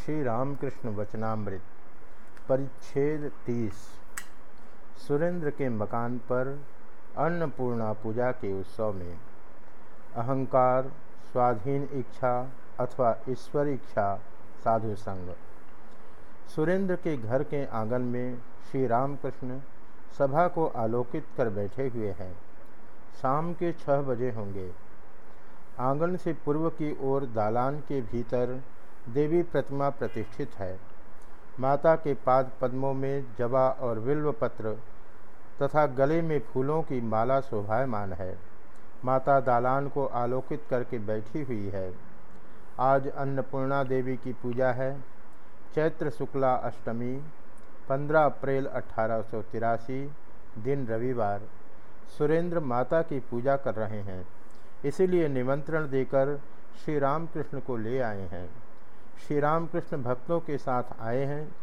श्री रामकृष्ण वचनामृत, परिच्छेद तीस। सुरेंद्र के मकान पर अन्नपूर्णा पूजा के उत्सव में अहंकार, स्वाधीन इच्छा अथवा ईश्वर इच्छा साधु संग। सुरेंद्र के घर के आँगन में श्री रामकृष्ण सभा को आलोकित कर बैठे हुए हैं। शाम के छह बजे होंगे। आँगन से पूर्व की ओर दालान के भीतर देवी प्रतिमा प्रतिष्ठित है। माता के पाद पद्मों में जवा और विल्व पत्र तथा गले में फूलों की माला शोभायमान है। माता दालान को आलोकित करके बैठी हुई है। आज अन्नपूर्णा देवी की पूजा है। चैत्र शुक्ला अष्टमी 15 अप्रैल अठारह सौ तिरासी, दिन रविवार। सुरेंद्र माता की पूजा कर रहे हैं। इसीलिए निमंत्रण देकर श्री रामकृष्ण को ले आए हैं। श्री रामकृष्ण भक्तों के साथ आए हैं।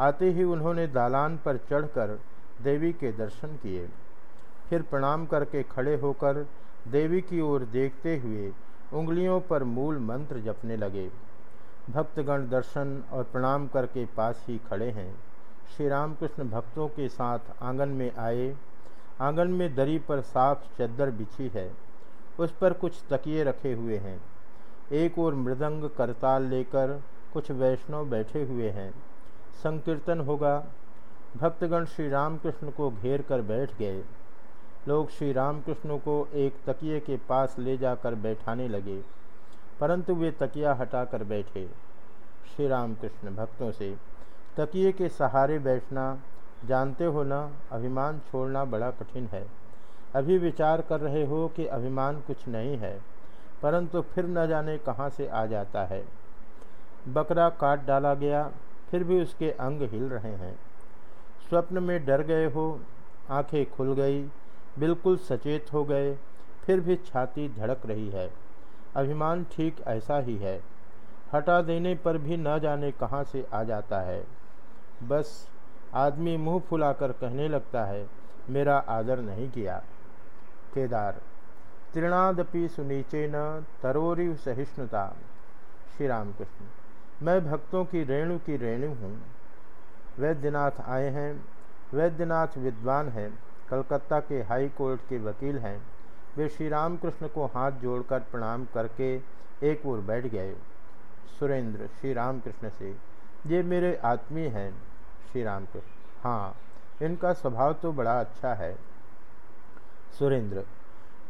आते ही उन्होंने दालान पर चढ़कर देवी के दर्शन किए। फिर प्रणाम करके खड़े होकर देवी की ओर देखते हुए उंगलियों पर मूल मंत्र जपने लगे। भक्तगण दर्शन और प्रणाम करके पास ही खड़े हैं। श्री रामकृष्ण भक्तों के साथ आँगन में आए। आँगन में दरी पर साफ़ चद्दर बिछी है। उस पर कुछ तकिए रखे हुए हैं। एक और मृदंग करताल लेकर कुछ वैष्णव बैठे हुए हैं। संकीर्तन होगा। भक्तगण श्री रामकृष्ण को घेर कर बैठ गए। लोग श्री रामकृष्ण को एक तकिए के पास ले जाकर बैठाने लगे, परंतु वे तकिया हटाकर बैठे। श्री रामकृष्ण भक्तों से, तकिए के सहारे बैठना जानते हो ना, अभिमान छोड़ना बड़ा कठिन है। अभी विचार कर रहे हो कि अभिमान कुछ नहीं है। परंतु फिर न जाने कहाँ से आ जाता है। बकरा काट डाला गया, फिर भी उसके अंग हिल रहे हैं। स्वप्न में डर गए हो, आँखें खुल गई, बिल्कुल सचेत हो गए, फिर भी छाती धड़क रही है। अभिमान ठीक ऐसा ही है। हटा देने पर भी न जाने कहाँ से आ जाता है। बस आदमी मुँह फुलाकर कहने लगता है, मेरा आदर नहीं किया, केदार। तृणादपि सुनीचे न तरोरी सहिष्णुता। श्री रामकृष्ण मैं भक्तों की रेणु की रेणु हूँ। वैद्यनाथ आए हैं। वैद्यनाथ विद्वान हैं। कलकत्ता के हाई कोर्ट के वकील हैं। वे श्री रामकृष्ण को हाथ जोड़कर प्रणाम करके एक ओर बैठ गए। सुरेंद्र श्री रामकृष्ण से, ये मेरे आत्मीय हैं। श्री रामकृष्ण हाँ इनका स्वभाव तो बड़ा अच्छा है। सुरेंद्र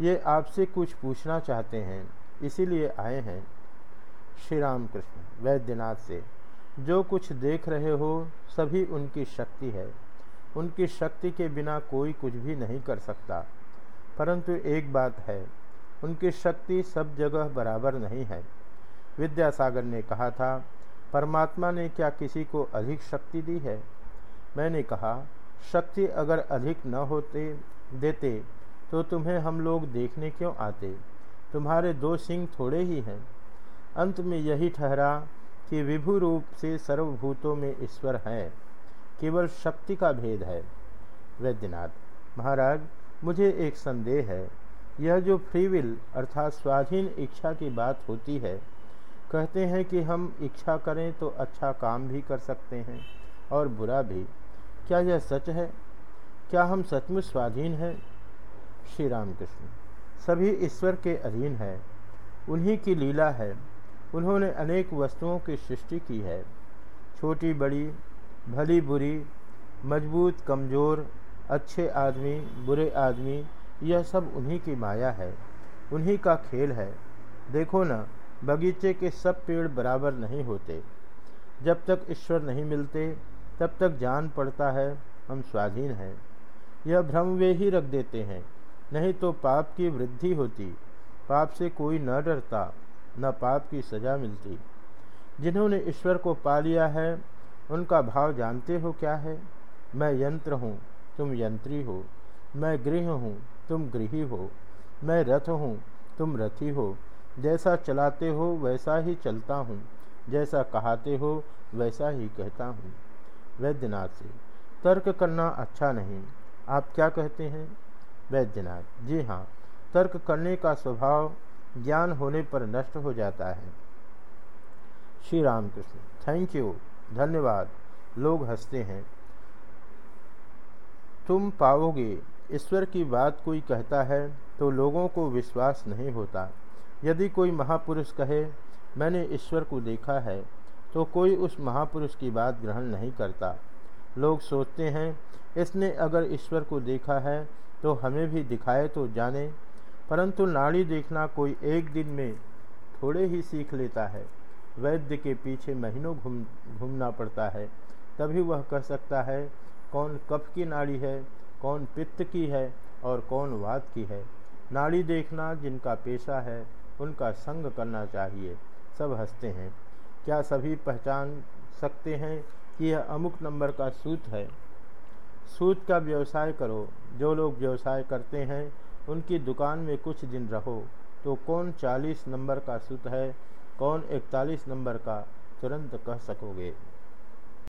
ये आपसे कुछ पूछना चाहते हैं, इसीलिए आए हैं। श्री राम कृष्ण वैद्यनाथ से, जो कुछ देख रहे हो, सभी उनकी शक्ति है। उनकी शक्ति के बिना कोई कुछ भी नहीं कर सकता। परंतु एक बात है, उनकी शक्ति सब जगह बराबर नहीं है। विद्यासागर ने कहा था, परमात्मा ने क्या किसी को अधिक शक्ति दी है? मैंने कहा, शक्ति अगर अधिक न होते, देते तो तुम्हें हम लोग देखने क्यों आते? तुम्हारे दो सिंह थोड़े ही हैं। अंत में यही ठहरा कि विभु रूप से सर्वभूतों में ईश्वर है। केवल शक्ति का भेद है। वैद्यनाथ, महाराज, मुझे एक संदेह है। यह जो फ्रीविल अर्थात स्वाधीन इच्छा की बात होती है, कहते हैं कि हम इच्छा करें तो अच्छा काम भी कर सकते हैं और बुरा भी। क्या यह सच है? क्या हम सचमुच स्वाधीन हैं? श्री रामकृष्ण सभी ईश्वर के अधीन है। उन्हीं की लीला है। उन्होंने अनेक वस्तुओं की सृष्टि की है। छोटी, बड़ी, भली, बुरी, मज़बूत, कमज़ोर, अच्छे आदमी, बुरे आदमी, यह सब उन्हीं की माया है। उन्हीं का खेल है। देखो ना, बगीचे के सब पेड़ बराबर नहीं होते। जब तक ईश्वर नहीं मिलते, तब तक जान पड़ता है, हम स्वाधीन हैं। यह भ्रम वे ही रख देते हैं। नहीं तो पाप की वृद्धि होती, पाप से कोई न डरता, न पाप की सज़ा मिलती। जिन्होंने ईश्वर को पा लिया है, उनका भाव जानते हो क्या है? मैं यंत्र हूँ, तुम यंत्री हो। मैं गृह हूँ, तुम गृही हो। मैं रथ हूँ, तुम रथी हो। जैसा चलाते हो, वैसा ही चलता हूँ। जैसा कहते हो, वैसा ही कहता हूँ। वैद्यनाथ से, तर्क करना अच्छा नहीं। आप क्या कहते हैं? वैद्यनाथ। जी हाँ तर्क करने का स्वभाव ज्ञान होने पर नष्ट हो जाता है। श्री रामकृष्ण थैंक यू धन्यवाद। लोग हँसते हैं। तुम पाओगे, ईश्वर की बात कोई कहता है तो लोगों को विश्वास नहीं होता। यदि कोई महापुरुष कहे, मैंने ईश्वर को देखा है तो कोई उस महापुरुष की बात ग्रहण नहीं करता। लोग सोचते हैं, इसने अगर ईश्वर को देखा है तो हमें भी दिखाए तो जाने। परंतु नाड़ी देखना कोई एक दिन में थोड़े ही सीख लेता है। वैद्य के पीछे महीनों घूम, घूमना पड़ता है। तभी वह कह सकता है, कौन कफ की नाड़ी है, कौन पित्त की है, और कौन वात की है। नाड़ी देखना जिनका पेशा है, उनका संग करना चाहिए। सब हँसते हैं। क्या सभी पहचान सकते हैं? कि यह अमुक नंबर का सूत है। सूत का व्यवसाय करो। जो लोग व्यवसाय करते हैं, उनकी दुकान में कुछ दिन रहो। तो कौन चालीस नंबर का सूत है, कौन इकतालीस नंबर का, तुरंत कह सकोगे।